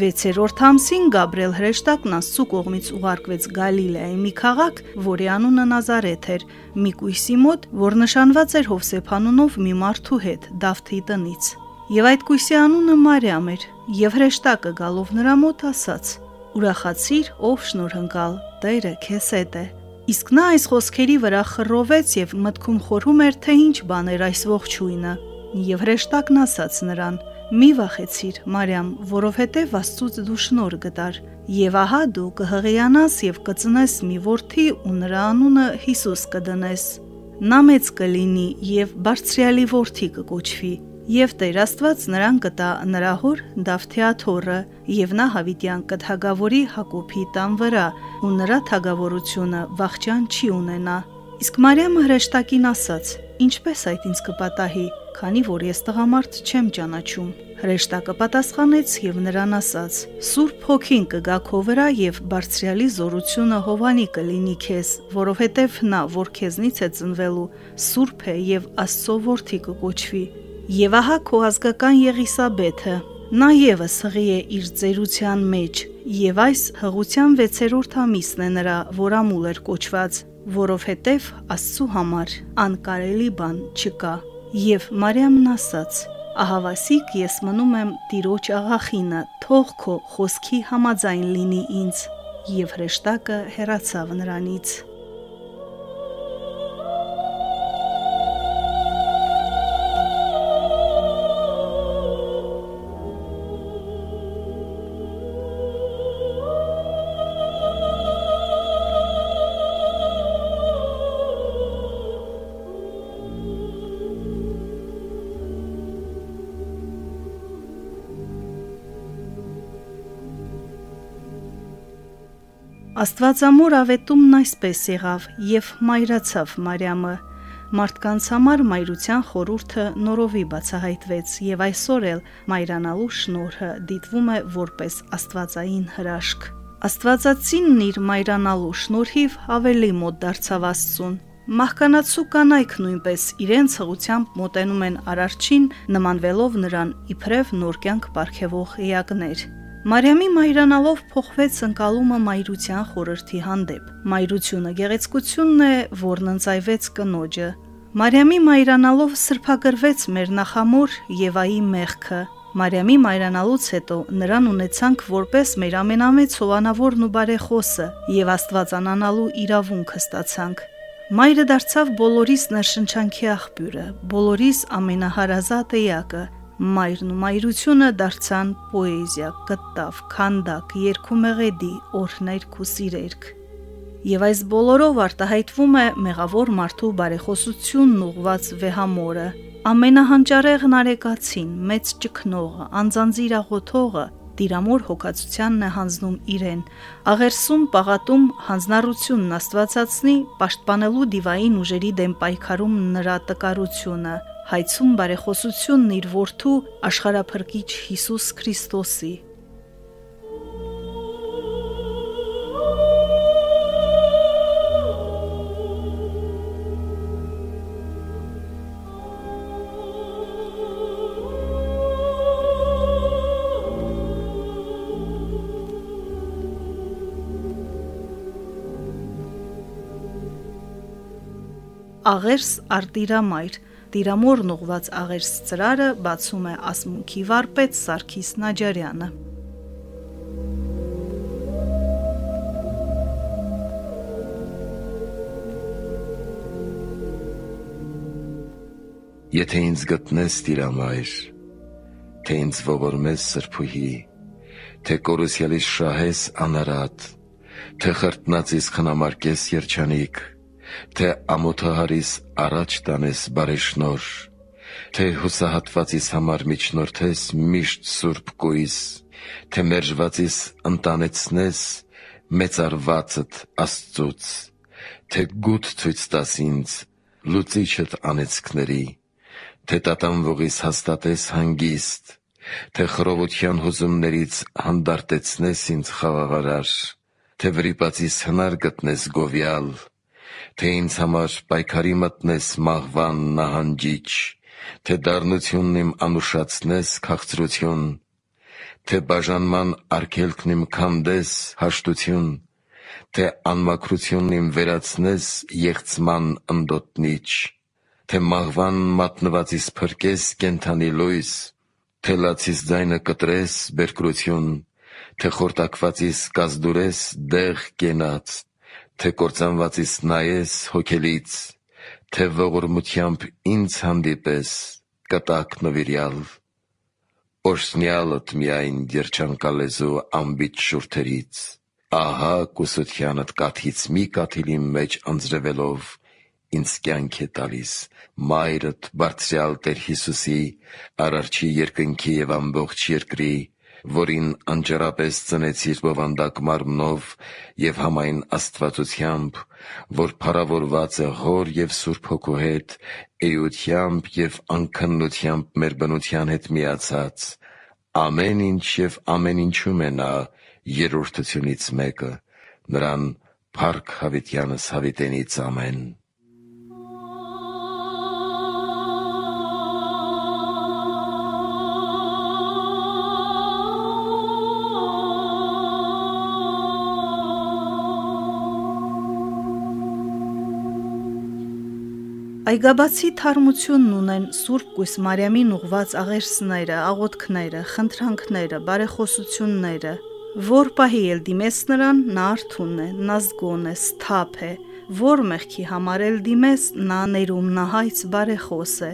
Վեցերորդ ամսին Գաբրիել հրեշտակն Աստծու կողմից ուղարկվեց Գալիլեայի մի քաղաք, որի անունը Նազարեթ էր, մի կույսի մոտ, որ նշանված էր Հովսեփ անունով մի մարդու հետ, Դավթի տնից։ Եվ այդ կույսի անունը Մարիամ էր, եւ հրեշտակը գալով նրա մոտ ասաց. Ուրախացիր, ով շնորհընկալ, Տերը քեզ հետ է։ Իսկ նա այս խոսքերի վրա խռովեց եւ մտքում խորհում էր, թե ինչ բան էր այս ողջույնը։ Եվ հրեշտակն ասաց նրան. Մի վախեցիր, Մարիամ, որովհետև Աստծուց դու շնոր գտար, եւ ահա դու կհղիանաս եւ կծնես մի որդի ու նրա անունը Հիսուս կդնես։ Նա մեծ կլինի եւ բարձրյալի որդի կկոչվի, եւ Տեր Աստված նրան կտա նրա հոր Դավթեաթորը, եւ նա հավիտյան կթագավորի Հակոբի տան վրա, ու նրա թագավորությունը վախճան չի ունենա։ Իսկ Մարիամը հրեշտակին ասաց. Ինչպես այդ ինձ կպատահի, քանի որ ես տղամարդ չեմ ճանաչում։ Հրեշտակը պատասխանեց եւ նրան ասաց. Սուրբ հոգին կգա քո վրա եւ բարձրյալի զորությունը Հովանի կլինի քեզ, որովհետեւ նա, որ քեզնից է ծնվելու, սուրբ է եւ Աստծո որդի կկոչվի։ Եվ ահա քո ազգական Եղիսաբեթը, նա եւս հղի է իր ծերության մեջ, եւ այս հղության 6-րդ ամիսն է նրա, որ ամուլ էր կոչված, որովհետև Աստծու համար անկարելի բան չկա։ Եվ Մարիամն ասաց. Ահավասիկ ես մնում եմ Տիրոջ աղախինը, թող քո խոսքի համաձայն լինի ինձ։ Եվ հրեշտակը հեռացավ նրանից։ Աստվածամոր ավետումն այսպես եղավ եւ մայրացավ Մարիամը։ Մարդկանց համար մայրության խորուրդը նորովի բացահայտվեց եւ այսօր էլ մայրանալու շնորհը դիտվում է որպես աստվածային հրաշք։ Աստվածածինն իր մայրանալու շնորհիվ ավելի մոտ դարձավ Աստծուն։ Մահկանացու կանայք նույնպես իրենց հղությամբ մոտենում են արարչին, նմանվելով նրան իբրև նոր կյանք ապարգևող էակներ։ Մարիամի մայրանալով փոխվեց ընկալումը մայրության խորհրդի հանդեպ։ Մայրությունը գեղեցկությունն է, որն ընծայվեց կնոջը։ Մարիամի մայրանալով սրբագրվեց մեր նախամոր Եվայի մեղքը։ Մարիամի մայրանալուց հետո նրան ունեցանք որպես մեր ամենամեծ հովանավորն ու բարեխոսը եւ Աստվածանանալու իրավունքը ստացանք։ Մայրը դարձավ բոլորիս ներշնչանքի աղբյուրը, բոլորիս ամենահարազատ էակը, Մայրն ու մայրությունը դարձան պոեզիա, կտավ, քանդակ, երկումեղեդի, օրհներք ու սիրերք։ Եվ այս բոլորով արտահայտվում է մեղավոր մարդու բարեխոսությունն ուղված վեհամորը, ամենահանճարեղն արեկացին, մեծ ճկնողը, անձանձիր աղոթողը, տիրամոր հոգացությանն է հանձնում իրեն, աղերսում պաղատում հանձնառությունն աստվածացնի, պաշտպանելու դիվային ուժերի դեմ պայքարում նրա տկարությունը, հայցում բարեխոսությունն իր որդու աշխարհափրկիչ Հիսուս Քրիստոսի աղերս արտիրամայր Տիրամորն ուղված աղերս ծրարը բացում է ասմունքի վարպետ Սարգիս Նաջարյանը։ Եթե ինձ գտնես Տիրամայր, թե ինձ ողորմես սրբուհի, թե կորուսյալիս շահես անարատ, թե խրտնածիս խնամարկես երջանիկ, թե ամոթահարիս առաջ տանես բարեշնոր, թե հուսահատվածիս համար միջնորդես միշտ սուրբ կույս, թե մերժվածիս ընտանեցնես մեծարվածդ Աստծուց, թե գութ ցույց տաս ինձ լուծիչդ անեծքների, թե տատանվողիս հաստատես հանգիստ, թե խռովության հուզումներից հանդարտեցնես ինձ խաղաղարար, թե վրիպածիս հնար գտնես գովյալ, թե ինձ համար պայքարի մտնես մահվան նահանջիչ, թե դառնությունն իմ անուշացնես քաղցրություն, թե բաժանման արգելքն իմ քանդես հաշտություն, թե անմաքրությունն իմ վերացնես եղցման ընդոտնիչ, թե մահվան մատնվածիս փրկես կենդանի լույս, թե լացիս ձայնը կտրես բերկրություն, թե խորտակվածիս կազդուրես դեղ կենաց, թե կործանվածիս նայես հոգելից, թե ողորմությամբ ինձ հանդիպես կտակ նվիրյալ, Օրհնյալդ միայն երջանկալեզու անբիծ շուրթերից, ահա կուսությանդ կաթից մի կաթիլի մեջ ընձրևելով ինձ կյանք է տալիս մայրդ բարձրյալ Տեր Հիսուսի, Արարչի երկնքի եւ ամբողջ երկրի, որին անճարապես ծնեցիր բովանդակ մարմնով եւ համայն Աստվածությամբ, որ փառավորված է Հոր եւ Սուրբ Հոգու հետ, էությամբ եւ անքննությամբ մեր բնության հետ միացած, ամեն ինչ եւ ամեն ինչում է նա երրորդությունից մեկը, նրան Փառք հավիտյանս հավիտենից ամեն։ Այգաբացի թարմությունն ունեն Սուրբ Կույս Մարիամին ուղված աղերսները, աղոթքները, խնդրանքները, բարեխոսությունները, որ պահի էլ դիմես նրան, նա արթուն է, նա զգոն է, սթափ է, որ մեղքի համար էլ դիմես, նա ներում նահայց բարեխոս է,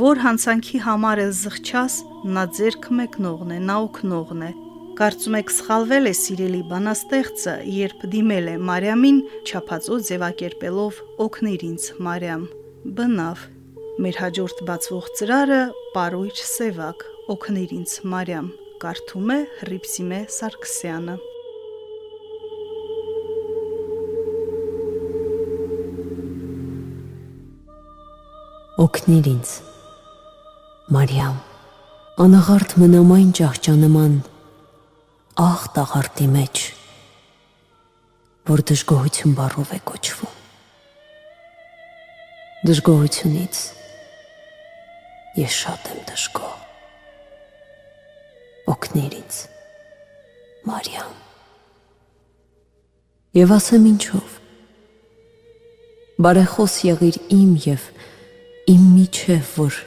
որ հանցանքի համար էլ զղջաս, նա ձերք մեկնողն է, նա օգնողն է, Կարծում եք սխալվել է սիրելի բանաստեղծը, երբ դիմել է Մարիամին, չափածո ձևակերպելով օգնիր ինձ Մարիամ բնավ։ Մեր հաջորդ բացվող ծրարը Պարույր Սևակ, օգնիր ինձ Մարիամ, կարդում է Հռիփսիմե Սարգսյանը։ Օգնիր ինձ Մարիամ, անաղարտ մնամ այն ճահճանման աղ տաղարտի մեջ, որ դժգոհություն բառով է կոչվում դժգոհությունից ես շատ եմ դժգոհ օգնիր ինձ Մարիամ Եվ ասեմ ինչով բարեխոս եղիր իմ եւ իմ միջև որ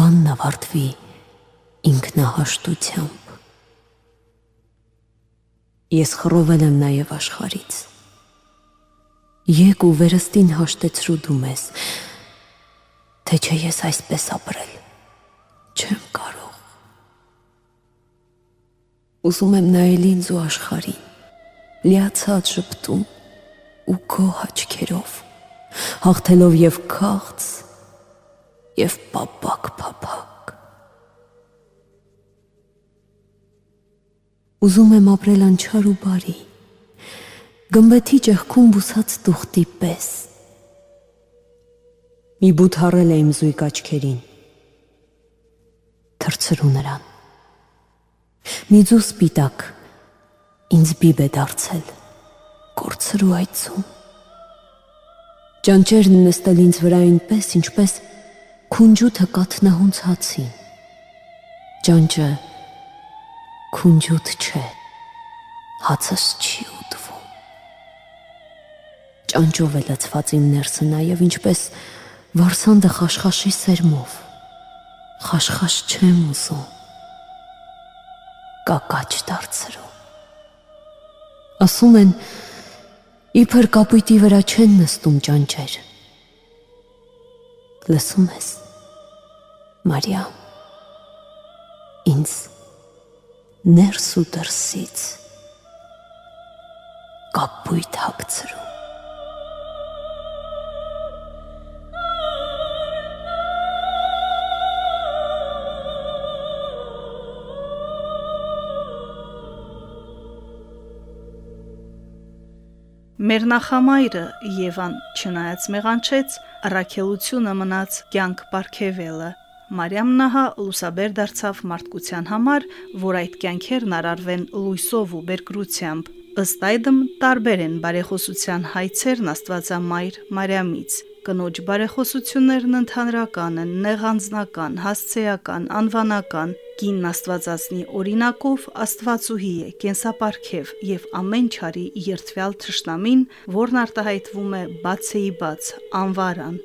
բանն ավարտվի ինքնահաշտությամբ Ես խռովել եմ նաև աշխարից Եկ ու վերստին հաշտեցրու դու մեզ, թե չէ ես այսպես ապրել չեմ կարող։ Ուզում եմ նայել ինձ ու աշխարհին, լիացած շփտում ու քո հաչքերով, հաղթելով եւ քաղց եւ պապակ փափակ։ Ուզում եմ ապրել անչար ու բարի գմբեթի ճեղքում բուսած տուղտի պես։ Մի բութ հառել է իմ զույգ աչքերին։ Թրցրու նրան։ Մի ձու սպիտակ ինձ բիբ է դարձել։ Կորցրու այցում։ Ճանճերն նստել ինձ վրա այնպես, ինչպես քունջութը կատնահունց հացին։ Ճանճը քունջութ չէ, հացս չի ճանճով է լցված իմ ներսը նաև ինչպես վարսանդը խաշխաշի սերմով։ Խաշխաշ չեմ ուզում։ Կակաչ դարձրու։ Ասում են իբր կապույտի վրա չեն նստում ճանճեր։ Լսում ես։ Մարիամ ինձ ներս ու դրսից կապույտ հագցրու Մեր նախամայրը Եվան չնայած մեղանչեց, առաքելությունը մնաց կյանք ապարգևելը։ Մարիամ նահա լուսաբեր դարձավ մարդկության համար, որ այդ կյանքերն արարվեն լույսով ու բերկրությամբ։ Ըստ այդմ տարբեր են բարեխոսության հայցերն Աստվածամայր Մարիամից։ Կնոջ բարեխոսություններն ընդհանրական են, նեղանձնական, հասցեական, անվանական, Կինն Աստվածածնի օրինակով Աստվածուհի է, կենսապարքև եւ ամեն չարի երթվյալ թշնամին, որն արտահայտվում է բացեի բաց, անվարան։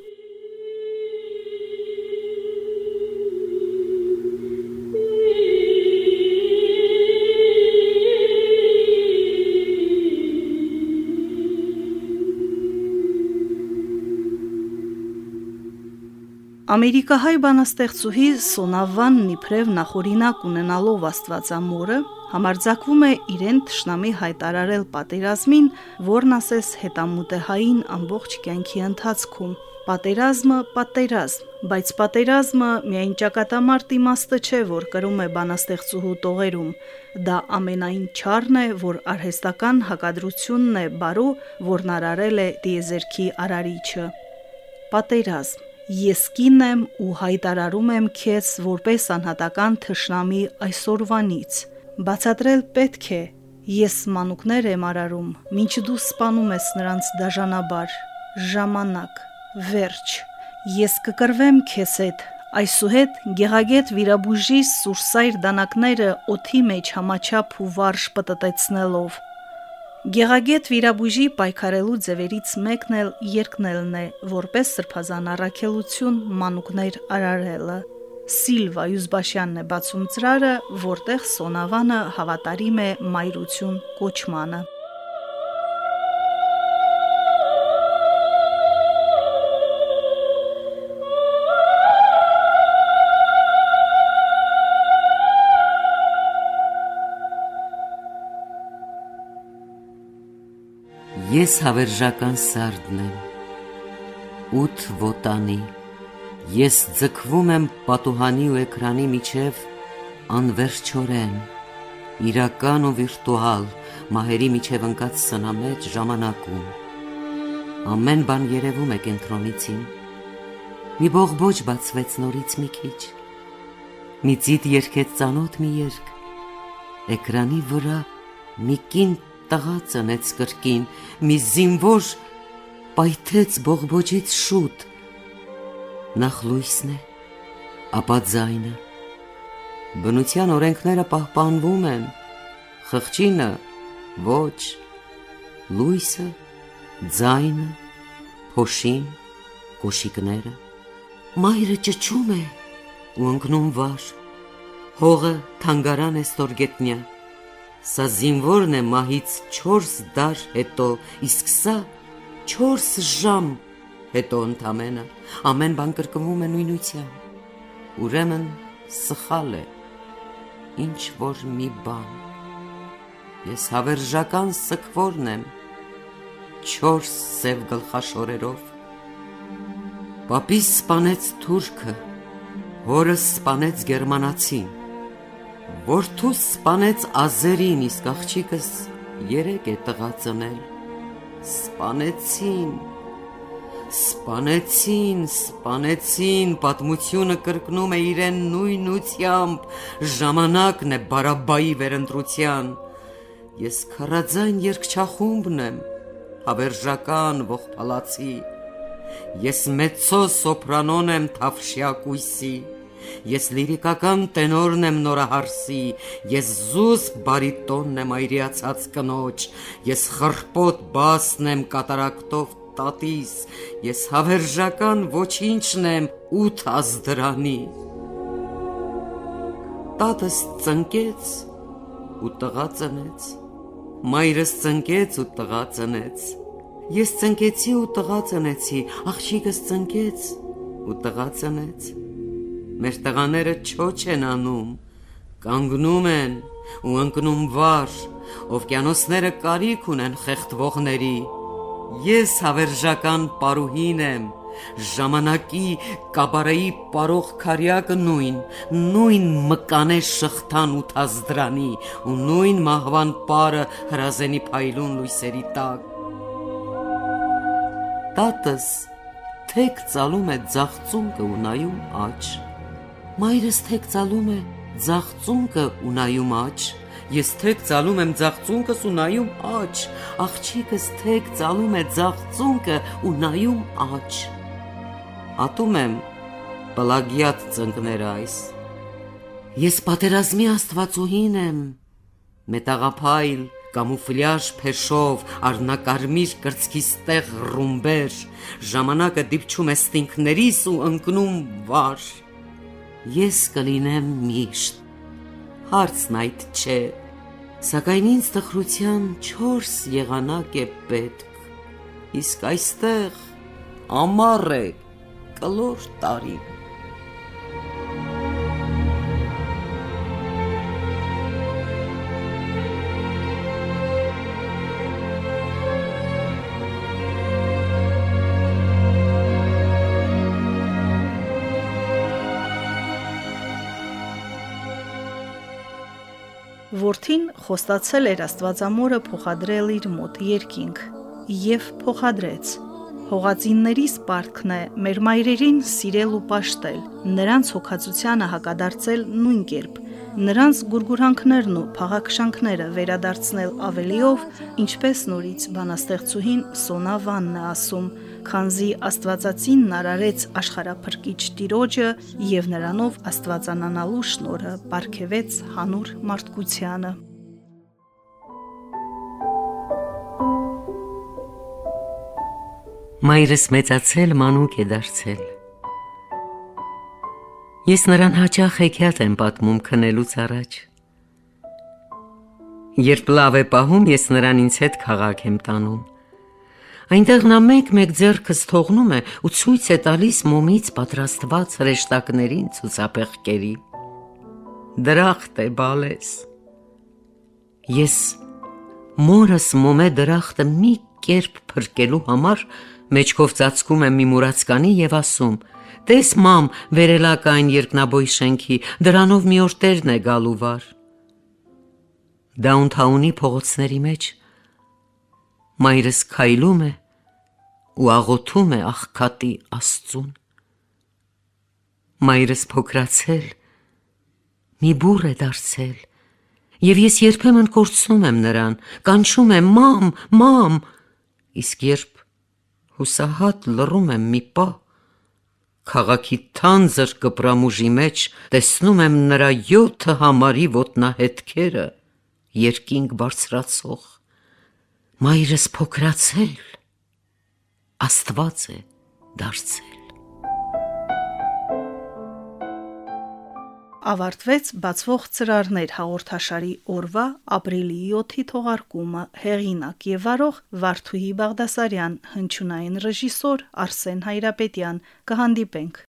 Ամերիկահայ բանաստեղծուհի Սոնավան Նիփրև նախորինակ ունենալով Աստվածամորը համարձակվում է իրեն ճշնամի հայտարարել պատերազմին, որն ասես հետամուտ է հային ամբողջ կյանքի ընթացքում։ Պատերազմը պատերազմ, բայց պատերազմը միայն ճակատամարտ իմաստը չէ, որ կրում է բանաստեղծուհու տողերում։ Դա ամենայն չարն է, որ արհեստական հակադրությունն է բարու, որն արարել է դիեզերքի արարիչը։ Պատերազմ Ես կին եմ ու հայտարարում եմ քեզ որպես անհատական թշնամի այսօրվանից։ Բացատրել պետք է, ես մանուկներ եմ արարում, ինչ դու սպանում ես նրանց դաժանաբար։ Ժամանակ, վերջ։ Ես կկրվեմ քեզ հետ։ Այսուհետ գեղագետ վիրաբույժի սուրսայր դանակները օթի մեջ համաչափ ու վարժ պտտեցնելով Գեղագետ վիրաբույժի պայքարելու ձևերից մեկն էլ երկնելն է, որպես սրբազան առաքելություն մանուկներ արարելը։ Սիլվա Յուզբաշյանն է բացում ծրարը, որտեղ Սոնավանը հավատարիմ է մայրություն կոչմանը։ Ես հավերժական սարդն եմ, ութ ոտանի, ես ձգվում եմ պատուհանի ու էկրանի միջև անվերջորեն, իրական ու վիրտուալ, մահերի միջև ընկած սնամեջ ժամանակում։ Ամեն բան երևում է կենտրոնիցին։ Մի բողբոջ բացվեց նորից մի քիչ։ Մի ծիտ երկեց ծանոթ մի երկ։ Էկրանի վրա մի կին տղա ծնեց կրկին, մի զինվոր պայթեց բողբոջից շուտ։ Նախ լույսն է, ապա ձայնը։ Բնության օրենքները պահպանվում են, խղճինը ոչ, լույսը, ձայնը, փոշին, կոշիկները։ Մայրը ճճում է ու ընկնում վար։ Հողը թանգարան է ստորգետնյա Սա զինվորն է մահից 4 դար հետո, իսկ սա 4 ժամ հետո ընդամենը ամեն բան կրկնվում է նույնությամբ։ Ուրեմն սխալ է ինչ որ մի բան։ Ես հավերժական սկվորն եմ 4 սև գլխաշորերով։ Պապիս սپانեց թուրքը, հորս սپانեց գերմանացին։ Որդուս սպանեց ազերին, իսկ աղջիկս երեք է տղա ծնել։ Սպանեցին, սպանեցին, սպանեցին, պատմությունը կրկնում է իրեն նույնությամբ, ժամանակն է բարաբայի վերընտրության։ Ես քարաձայն երկչախումբն եմ, հավերժական ողփալացի։ Ես մեծո սոպրանոն եմ թավշյակույսի։ Ես լիրիկական տենորն եմ նորահարսի, ես զուս բարիտոնն եմ այրիացած կնոջ, ես խրպոտ բասն եմ կատարակտով տատիս, ես հավերժական ոչինչն եմ ութ ազդրանի։ Տատս ծնկեց ու տղա ծնեց, մայրս ծնկեց ու տղա ծնեց, ես ծնկեցի ու տղա ծնեցի, աղջիկս ծնկեց ու տղա ծնեց։ Մեր տղաները չոչ են անում, կանգնում են, ու ընկնում վար, օվկիանոսները կարիք ունեն խեղդվողների։ Ես հավերժական պարուհին եմ, ժամանակի կաբարեի պարող քարյակը նույն, նույն մկանե շղթան ու թազդրանի ու նույն մահվան պարը հրազենի փայլուն լույսերի տակ։ Տատս թեք ծալում է ձախծունկը ու նայում աջ։ Մայրս թեք ծալում է ձախծունկը ու նայում աջ։ Ես թեք ծալում եմ ձախծունկս ու նայում աջ։ Աղջիկս թեք ծալում է ձախծունկը ու նայում աջ ատում եմ պլագիատ ծնկներ այս։ Ես պատերազմի աստվածուհին եմ, մետաղափայլ, կամուֆլյաժ փեշով, արնակարմիր կրծքիս տեղ ռումբեր, ժամանակը դիպչում է ստինքներիս ու ընկնում վար։ Ես կլինեմ միշտ։ Հարցն այդ չէ, սակայն ինձ տխրության 4 եղանակ է պետք։ Իսկ այստեղ ամառ է կլոր տարի։ Որդին խոստացել էր Աստվածամորը փոխադրել իր մոտ երկինք եւ փոխադրեց Հողածինների սպարտքն է մեր մայրերին սիրել ու պաշտել, նրանց հոգացությանը հակադարձել նույն կերպ, նրանց գուրգուրանքներն ու փաղաքշանքները վերադարձնել ավելիով, ինչպես նորից բանաստեղծուհին Սոնա Վանն է ասում, քանզի Աստվածածինն արարեց աշխարհափրկիչ Տիրոջը եւ նրանով Աստվածանանալու շնորհը ապարգևեց հանուր մարդկությանը։ Մայրս մեծացել մանուկ է դարձել։ Ես նրան հաճախ հեքիաթ եմ պատմում քնելուց առաջ։ Երբ լավ է պահում, ես նրան ինձ հետ քաղաք եմ տանում։ Այնտեղ նա մեկ-մեկ ձեռքս թողնում է ու ցույց է տալիս մոմից պատրաստված հրեշտակներին ցուցապեղկերի։ Դրախտ է բալես։ Ես մորս մոմե դրախտը մի կերպ փրկելու համար մեջքով ծածկում եմ մի մուրացկանի եւ ասում. «Տես մամ, վերելակ այն երկնաբոյ շենքի, դրանով մի օր տերն է գալու վար»։ Դաունթաունի փողոցների մեջ մայրս քայլում է ու աղոթում է աղքատի Աստծուն։ Մայրս փոքրացել մի բուր է դարձել, եւ ես երբեմն կորցնում եմ նրան, կանչում եմ մամ, մամ, իսկ երբ հուսահատ լռում եմ մի պահ, քաղաքի թանձր կպրամուժի մեջ տեսնում եմ նրա 7 համարի ոտնահետքերը երկինք բարձրացող մայրս փոքրացել աստված է դարձել ավարտվեց բացվող ծրարներ հաղորդաշարի օրվա ապրիլի 7-ի թողարկումը հեղինակ եւ վարող Վարդուհի Բաղդասարյան հնչյունային ռեժիսոր Արսեն Հայրապետյան կհանդիպենք